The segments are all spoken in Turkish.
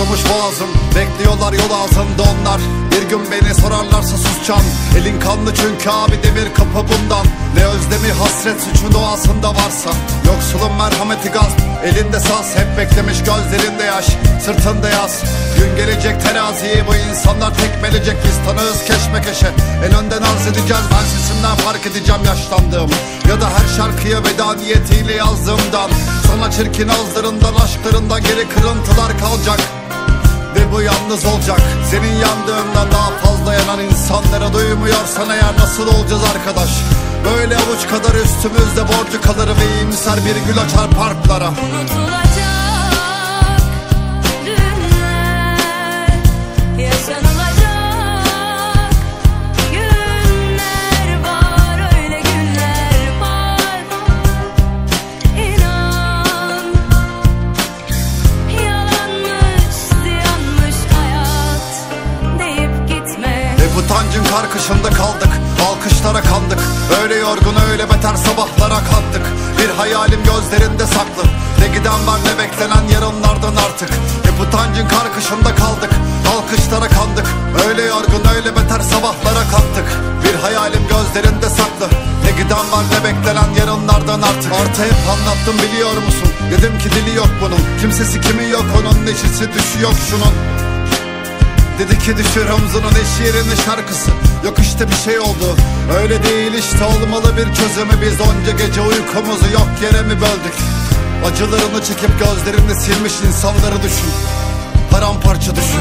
Kurumuş boğazım Bekliyorlar yol ağzında onlar. Bir gün beni sorarlarsa susacağım. Elin kanlı çünkü abi demir kapı bundan. Ne özlemi hasret suçun doğasında varsa. Yoksulun merhameti gaz Elinde saz. Hep beklemiş gözlerinde yaş Sırtında yaz. Gün gelecek teraziyi bu insanlar tekmelecek. Biz tanığız keşmekeşe. En önden arz edeceğiz ben sesimden fark edeceğim yaşlandığım. Ya da her şarkıya veda niyetiyle yazdığımdan. Sana çirkin ağızlarından aşklarından geri kırıntılar kalacak bu yalnız olacak. Senin yandığından daha fazla yanan insanlara duymuyorsan eğer nasıl olacağız arkadaş? Böyle avuç kadar üstümüzde borcu kalır ve iyimser bir gül açar parklara. Unutulacak utancın karkışında kaldık. Alkışlara kandık. Öyle yorgun öyle beter sabahlara kalktık Bir hayalim gözlerinde saklı. Ne giden var ne beklenen yarınlardan artık. Hep utancın karkışında kaldık. Alkışlara kandık. Öyle yorgun öyle beter sabahlara kalktık Bir hayalim gözlerinde saklı. Ne giden var ne beklenen yarınlardan artık. Artı hep anlattım biliyor musun? Dedim ki dili yok bunun. Kimsesi kimi yok onun neşesi düşü yok şunun Dedi ki düşür omzunun eş yerine şarkısı. Yok işte bir şey oldu. Öyle değil işte olmalı bir çözümü. Biz onca gece uykumuzu yok yere mi böldük? Acılarını çekip gözlerini silmiş insanları düşün. Paramparça düşün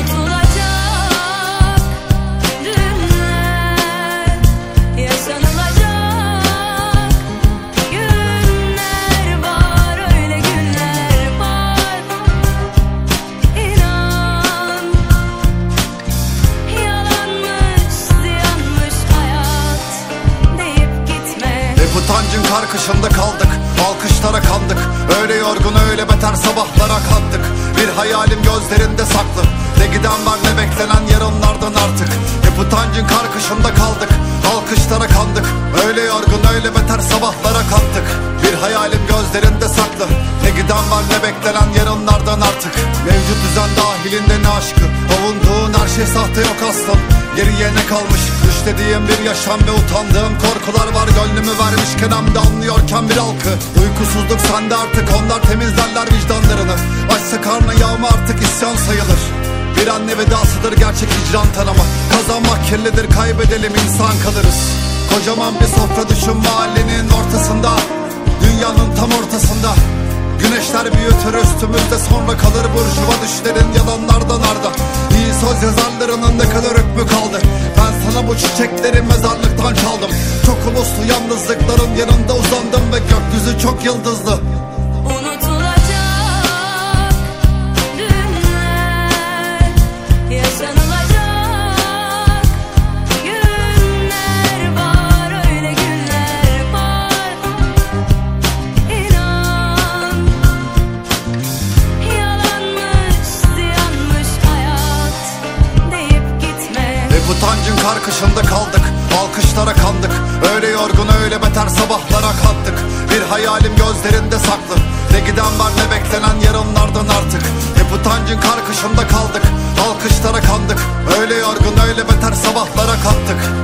Hep utancın karkışında kaldık. Alkışlara kandık. Öyle yorgun öyle beter sabahlara kalktık Bir hayalim gözlerinde saklı. Ne giden var ne beklenen yarınlardan artık. Hep utancın karkışında kaldık. Alkışlara kandık. Öyle yorgun öyle beter sabahlara kalktık Bir hayalim gözlerinde saklı. Ne giden var ne beklenen yarınlardan artık. Mevcut düzen dahilinde ne aşkı? Avunduğun her şey sahte yok aslan. Geriye ne kalmış? Düşlediğim bir yaşam ve utandığım korkular var. Gönlümü vermişken hem de anlıyorken bir halkı. Uykusuzluk sende artık onlar temizlerler vicdanlarını. Açsa karnı yağma artık isyan sayılır. Bir anne vedasıdır gerçek hicran tanıma Kazanmak kirlidir kaybedelim insan kalırız. Kocaman bir sofra düşün mahallenin ortasında Güneşler büyütür üstümüzde sonra kalır burjuva düşlerin yalanlardan arda. İyi söz yazarlarının ne kadar hükmü kaldı. Ben sana bu çiçekleri mezarlıktan çaldım. Çok uluslu yalnızlıkların yanında uzandım ve gökyüzü çok yıldızlı utancın karkışında kaldık. Alkışlara kandık. Öyle yorgun öyle beter sabahlara kalktık Bir hayalim gözlerinde saklı. Ne giden var ne beklenen yarınlardan artık. Hep utancın karkışında kaldık. Alkışlara kandık. Öyle yorgun öyle beter sabahlara kalktık